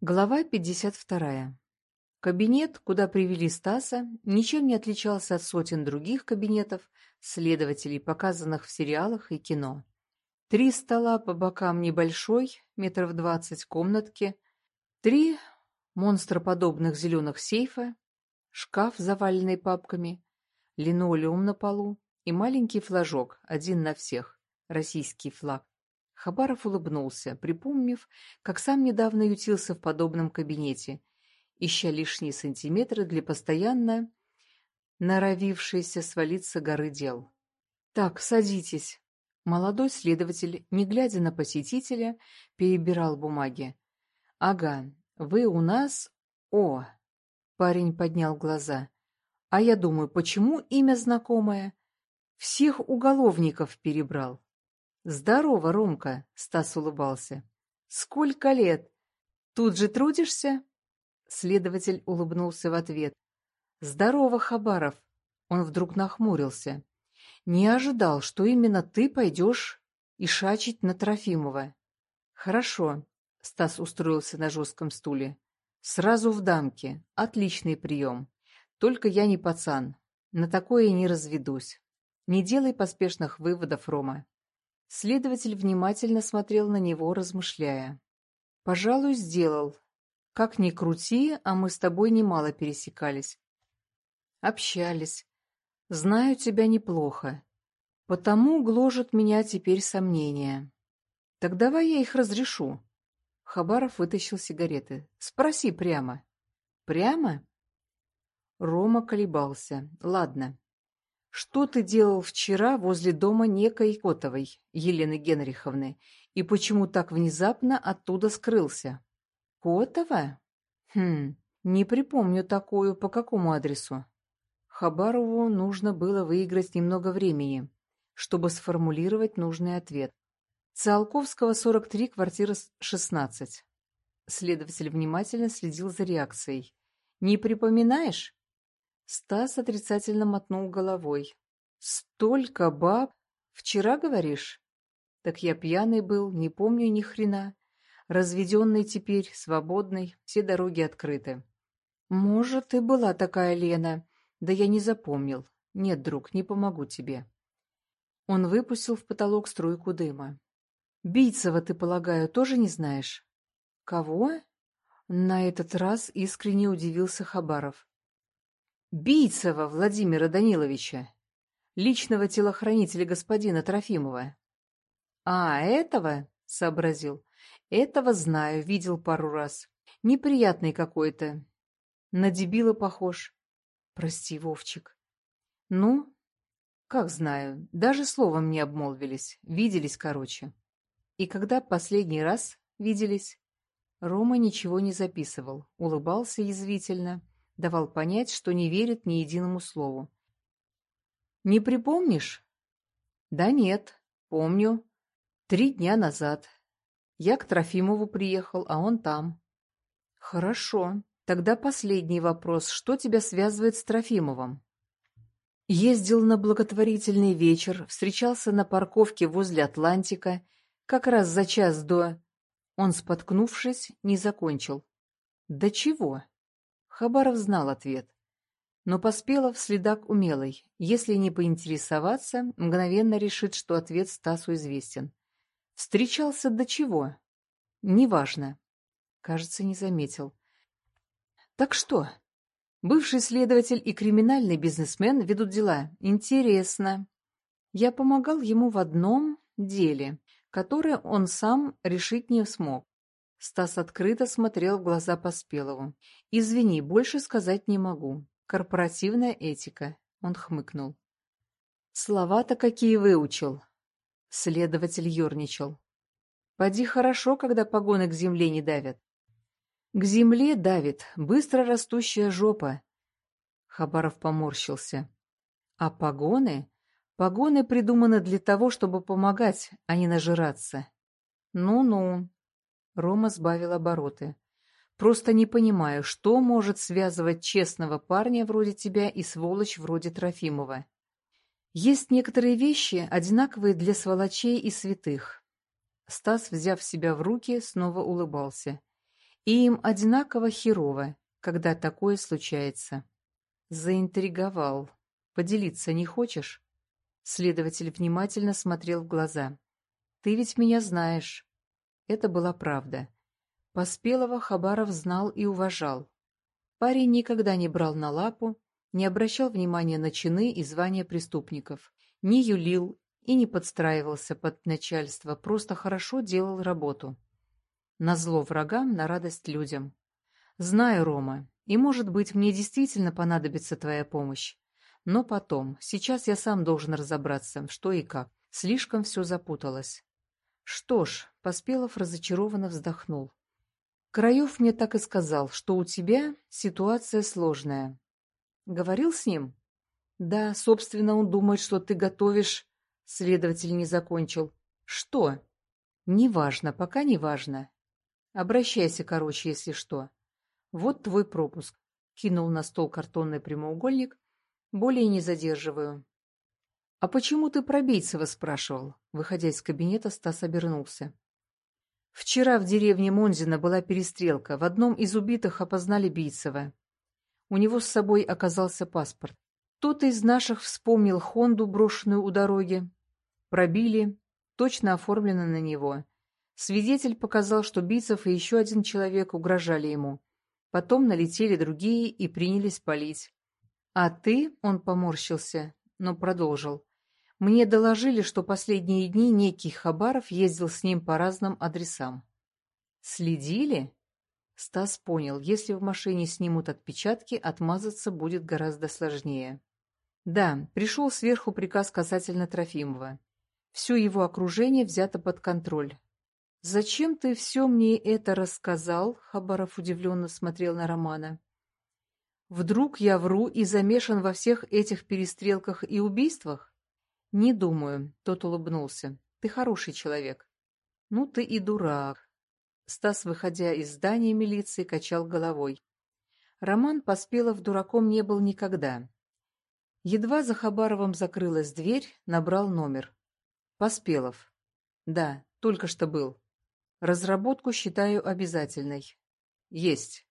Глава 52. Кабинет, куда привели Стаса, ничем не отличался от сотен других кабинетов следователей, показанных в сериалах и кино. Три стола по бокам небольшой, метров двадцать комнатки, три монстроподобных зеленых сейфа, шкаф, заваленный папками, линолеум на полу и маленький флажок, один на всех, российский флаг. Хабаров улыбнулся, припомнив, как сам недавно ютился в подобном кабинете, ища лишние сантиметры для постоянно норовившейся свалиться горы дел. «Так, садитесь». Молодой следователь, не глядя на посетителя, перебирал бумаги. «Ага, вы у нас... О!» Парень поднял глаза. «А я думаю, почему имя знакомое? Всех уголовников перебрал». «Здорово, Ромка!» — Стас улыбался. «Сколько лет? Тут же трудишься?» Следователь улыбнулся в ответ. «Здорово, Хабаров!» Он вдруг нахмурился. «Не ожидал, что именно ты пойдешь ишачить на Трофимова». «Хорошо», — Стас устроился на жестком стуле. «Сразу в дамке. Отличный прием. Только я не пацан. На такое не разведусь. Не делай поспешных выводов, Рома. Следователь внимательно смотрел на него, размышляя. «Пожалуй, сделал. Как ни крути, а мы с тобой немало пересекались. Общались. Знаю тебя неплохо. Потому гложет меня теперь сомнения. Так давай я их разрешу». Хабаров вытащил сигареты. «Спроси прямо». «Прямо?» Рома колебался. «Ладно, что ты делал вчера возле дома некой Котовой, Елены Генриховны, и почему так внезапно оттуда скрылся? Котова? Хм, не припомню такую, по какому адресу. Хабарову нужно было выиграть немного времени, чтобы сформулировать нужный ответ. Циолковского, 43, квартира 16. Следователь внимательно следил за реакцией. «Не припоминаешь?» Стас отрицательно мотнул головой. «Столько баб! Вчера, говоришь?» «Так я пьяный был, не помню ни хрена. Разведенный теперь, свободный, все дороги открыты». «Может, и была такая Лена. Да я не запомнил. Нет, друг, не помогу тебе». Он выпустил в потолок струйку дыма. «Бийцева, ты, полагаю, тоже не знаешь?» «Кого?» На этот раз искренне удивился Хабаров. Бийцева Владимира Даниловича, личного телохранителя господина Трофимова. «А, этого?» — сообразил. «Этого знаю, видел пару раз. Неприятный какой-то. На дебила похож. Прости, Вовчик». «Ну?» «Как знаю. Даже словом не обмолвились. Виделись, короче». «И когда последний раз виделись?» Рома ничего не записывал, улыбался язвительно давал понять, что не верит ни единому слову. «Не припомнишь?» «Да нет, помню. Три дня назад. Я к Трофимову приехал, а он там». «Хорошо. Тогда последний вопрос. Что тебя связывает с Трофимовым?» Ездил на благотворительный вечер, встречался на парковке возле Атлантика, как раз за час до... Он, споткнувшись, не закончил. «Да чего?» Хабаров знал ответ. Но Поспелов следак умелый. Если не поинтересоваться, мгновенно решит, что ответ Стасу известен. Встречался до чего? Неважно. Кажется, не заметил. Так что? Бывший следователь и криминальный бизнесмен ведут дела. Интересно. Я помогал ему в одном деле, которое он сам решить не смог. Стас открыто смотрел в глаза Поспелову. «Извини, больше сказать не могу. Корпоративная этика», — он хмыкнул. «Слова-то какие выучил!» Следователь ерничал. «Поди хорошо, когда погоны к земле не давят». «К земле давит быстро растущая жопа». Хабаров поморщился. «А погоны? Погоны придуманы для того, чтобы помогать, а не нажираться». «Ну-ну», Рома сбавил обороты. «Просто не понимаю, что может связывать честного парня вроде тебя и сволочь вроде Трофимова. Есть некоторые вещи, одинаковые для сволочей и святых». Стас, взяв себя в руки, снова улыбался. И им одинаково херово, когда такое случается. Заинтриговал. Поделиться не хочешь? Следователь внимательно смотрел в глаза. Ты ведь меня знаешь. Это была правда. Поспелого Хабаров знал и уважал. Парень никогда не брал на лапу, не обращал внимания на чины и звания преступников, не юлил и не подстраивался под начальство, просто хорошо делал работу. Назло врагам, на радость людям. Знаю, Рома, и, может быть, мне действительно понадобится твоя помощь. Но потом, сейчас я сам должен разобраться, что и как. Слишком все запуталось. Что ж, Поспелов разочарованно вздохнул. Краев мне так и сказал, что у тебя ситуация сложная. Говорил с ним? Да, собственно, он думает, что ты готовишь... Следователь не закончил. Что? Неважно, пока неважно. Обращайся, короче, если что. Вот твой пропуск. Кинул на стол картонный прямоугольник. Более не задерживаю. А почему ты про Бейцева спрашивал? Выходя из кабинета, Стас обернулся. Вчера в деревне Монзина была перестрелка. В одном из убитых опознали Бийцева. У него с собой оказался паспорт. Кто-то из наших вспомнил Хонду, брошенную у дороги. Пробили, точно оформлено на него. Свидетель показал, что Бийцев и еще один человек угрожали ему. Потом налетели другие и принялись палить. А ты, он поморщился, но продолжил. Мне доложили, что последние дни некий Хабаров ездил с ним по разным адресам. Следили? Стас понял, если в машине снимут отпечатки, отмазаться будет гораздо сложнее. Да, пришел сверху приказ касательно Трофимова. Все его окружение взято под контроль. «Зачем ты все мне это рассказал?» — Хабаров удивленно смотрел на Романа. «Вдруг я вру и замешан во всех этих перестрелках и убийствах?» «Не думаю», — тот улыбнулся. «Ты хороший человек». «Ну ты и дурак», Стас, выходя из здания милиции, качал головой. Роман Поспелов дураком не был никогда. Едва за Хабаровым закрылась дверь, набрал номер. Поспелов. Да, только что был. Разработку считаю обязательной. Есть.